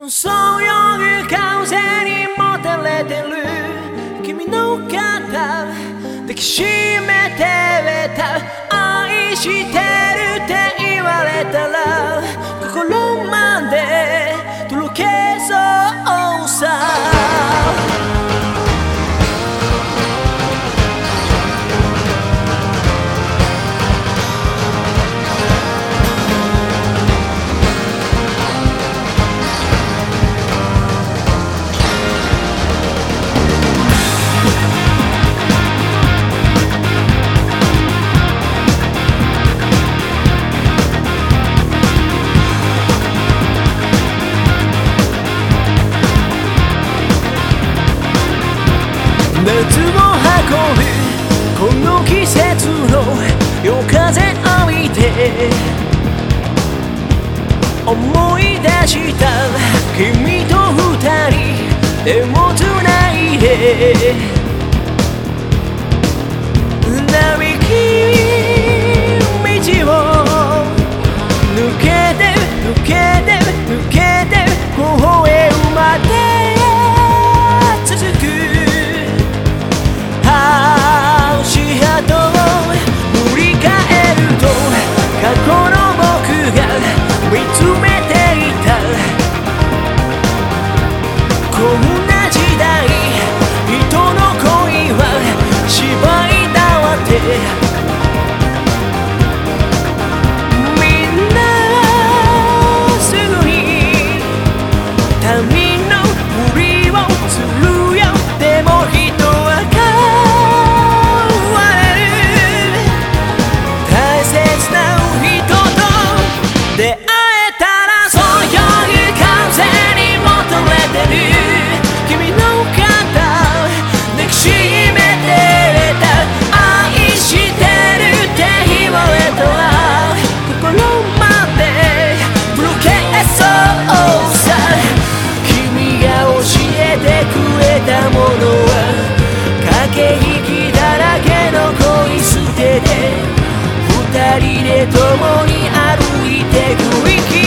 そよぐ風にもたれてる。君の肩抱きしめてた。愛して熱を運ぶこの季節の夜風浴いて思い出した君と二人でもつないで。人で共に歩いてく生き